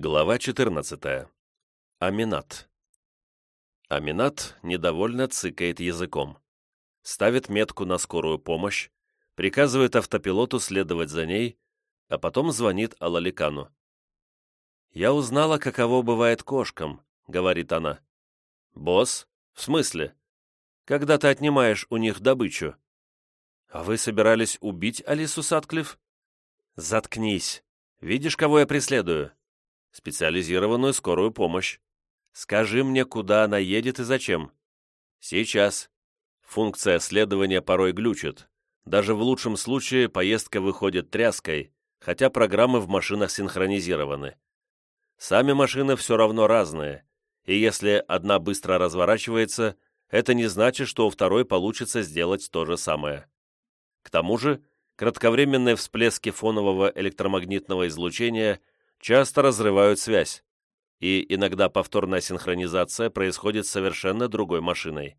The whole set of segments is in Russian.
Глава 14. Аминат. Аминат недовольно цыкает языком. Ставит метку на скорую помощь, приказывает автопилоту следовать за ней, а потом звонит Алаликану. «Я узнала, каково бывает кошкам», — говорит она. «Босс? В смысле? Когда ты отнимаешь у них добычу?» «А вы собирались убить Алису Сатклифф?» «Заткнись. Видишь, кого я преследую?» Специализированную скорую помощь. Скажи мне, куда она едет и зачем. Сейчас. Функция следования порой глючит. Даже в лучшем случае поездка выходит тряской, хотя программы в машинах синхронизированы. Сами машины все равно разные, и если одна быстро разворачивается, это не значит, что у второй получится сделать то же самое. К тому же, кратковременные всплески фонового электромагнитного излучения часто разрывают связь, и иногда повторная синхронизация происходит с совершенно другой машиной.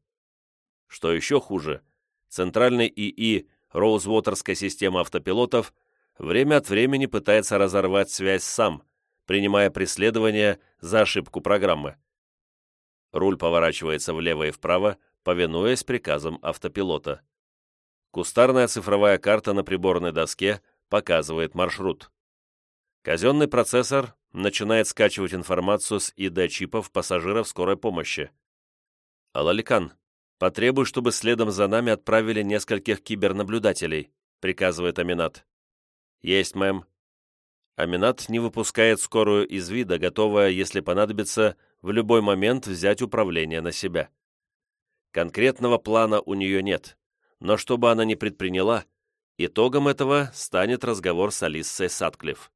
Что еще хуже, центральный ИИ Роузвотерской системы автопилотов время от времени пытается разорвать связь сам, принимая преследование за ошибку программы. Руль поворачивается влево и вправо, повинуясь приказам автопилота. Кустарная цифровая карта на приборной доске показывает маршрут. Казенный процессор начинает скачивать информацию с ИД-чипов пассажиров скорой помощи. «Алаликан, потребуй, чтобы следом за нами отправили нескольких кибернаблюдателей», приказывает Аминат. «Есть, мэм». Аминат не выпускает скорую из вида, готовая, если понадобится, в любой момент взять управление на себя. Конкретного плана у нее нет, но что бы она ни предприняла, итогом этого станет разговор с Алиссой Сатклифф.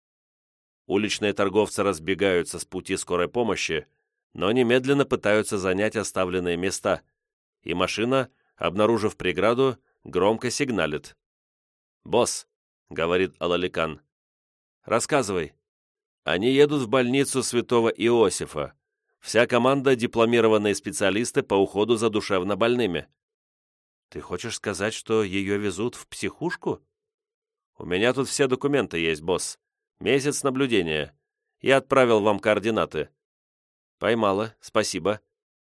Уличные торговцы разбегаются с пути скорой помощи, но немедленно пытаются занять оставленные места, и машина, обнаружив преграду, громко сигналит. «Босс», — говорит Алаликан, — «рассказывай». Они едут в больницу святого Иосифа. Вся команда — дипломированные специалисты по уходу за душевно больными. Ты хочешь сказать, что ее везут в психушку? У меня тут все документы есть, босс. Месяц наблюдения. Я отправил вам координаты. Поймала, спасибо.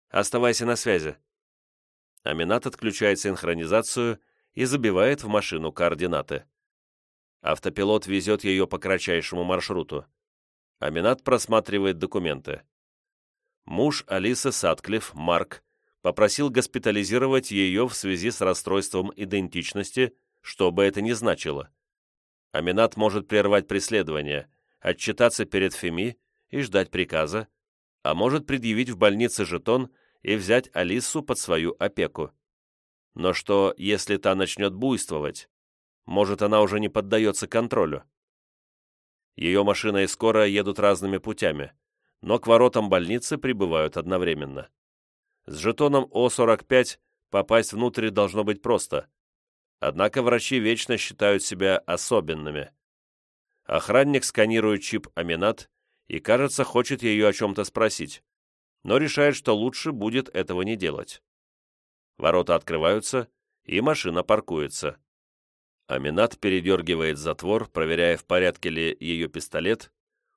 Оставайся на связи. Аминат отключает синхронизацию и забивает в машину координаты. Автопилот везет ее по кратчайшему маршруту. Аминат просматривает документы. Муж Алисы Сатклифф, Марк, попросил госпитализировать ее в связи с расстройством идентичности, что бы это ни значило. Аминат может прервать преследование, отчитаться перед Феми и ждать приказа, а может предъявить в больнице жетон и взять Алису под свою опеку. Но что, если та начнет буйствовать? Может, она уже не поддается контролю? Ее машина и скорая едут разными путями, но к воротам больницы прибывают одновременно. С жетоном О-45 попасть внутрь должно быть просто. Однако врачи вечно считают себя особенными. Охранник сканирует чип Аминат и, кажется, хочет ее о чем-то спросить, но решает, что лучше будет этого не делать. Ворота открываются, и машина паркуется. Аминат передергивает затвор, проверяя, в порядке ли ее пистолет,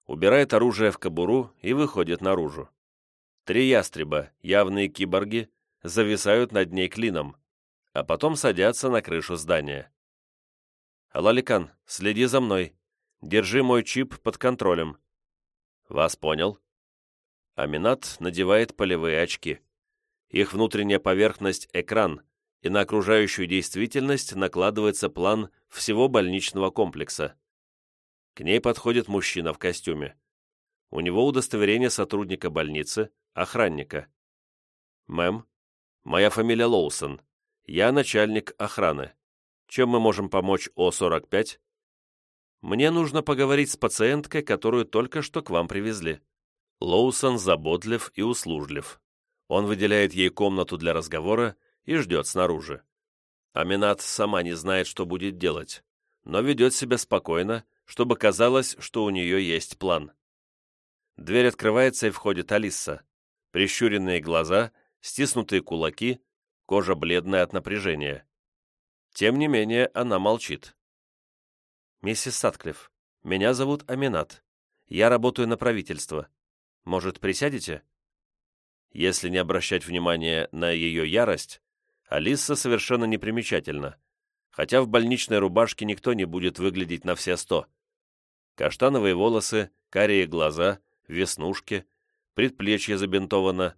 убирает оружие в кобуру и выходит наружу. Три ястреба, явные киборги, зависают над ней клином а потом садятся на крышу здания. «Алаликан, следи за мной. Держи мой чип под контролем». «Вас понял». Аминат надевает полевые очки. Их внутренняя поверхность — экран, и на окружающую действительность накладывается план всего больничного комплекса. К ней подходит мужчина в костюме. У него удостоверение сотрудника больницы, охранника. «Мэм, моя фамилия Лоусон. Я начальник охраны. Чем мы можем помочь О-45? Мне нужно поговорить с пациенткой, которую только что к вам привезли. Лоусон заботлив и услужлив. Он выделяет ей комнату для разговора и ждет снаружи. Аминат сама не знает, что будет делать, но ведет себя спокойно, чтобы казалось, что у нее есть план. Дверь открывается и входит Алиса. Прищуренные глаза, стиснутые кулаки, кожа бледная от напряжения. Тем не менее, она молчит. «Миссис Сатклифф, меня зовут Аминат. Я работаю на правительство. Может, присядете?» Если не обращать внимания на ее ярость, Алиса совершенно непримечательна, хотя в больничной рубашке никто не будет выглядеть на все сто. Каштановые волосы, карие глаза, веснушки, предплечье забинтовано,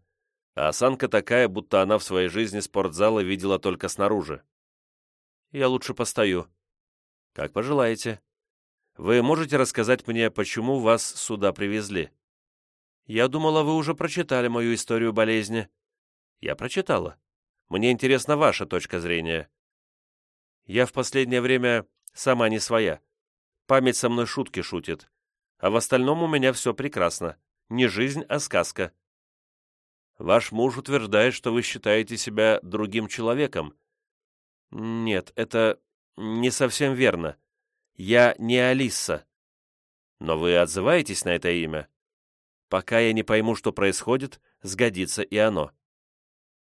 а осанка такая, будто она в своей жизни спортзала видела только снаружи. «Я лучше постою». «Как пожелаете. Вы можете рассказать мне, почему вас сюда привезли?» «Я думала, вы уже прочитали мою историю болезни». «Я прочитала. Мне интересна ваша точка зрения». «Я в последнее время сама не своя. Память со мной шутки шутит. А в остальном у меня все прекрасно. Не жизнь, а сказка». «Ваш муж утверждает, что вы считаете себя другим человеком». «Нет, это не совсем верно. Я не Алиса». «Но вы отзываетесь на это имя?» Пока я не пойму, что происходит, сгодится и оно.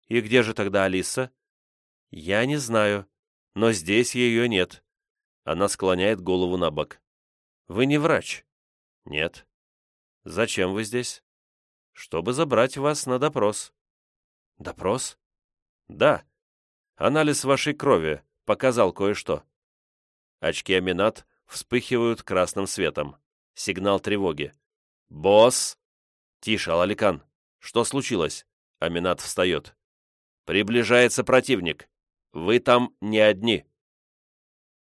И где же тогда Алиса? Я не знаю, но здесь ее нет. Она склоняет голову на бок. Вы не врач? Нет. Зачем вы здесь? Чтобы забрать вас на допрос. Допрос? Да. Анализ вашей крови показал кое-что. Очки Аминат вспыхивают красным светом. Сигнал тревоги. «Босс!» «Тише, Алаликан! Что случилось?» Аминат встает. «Приближается противник. Вы там не одни».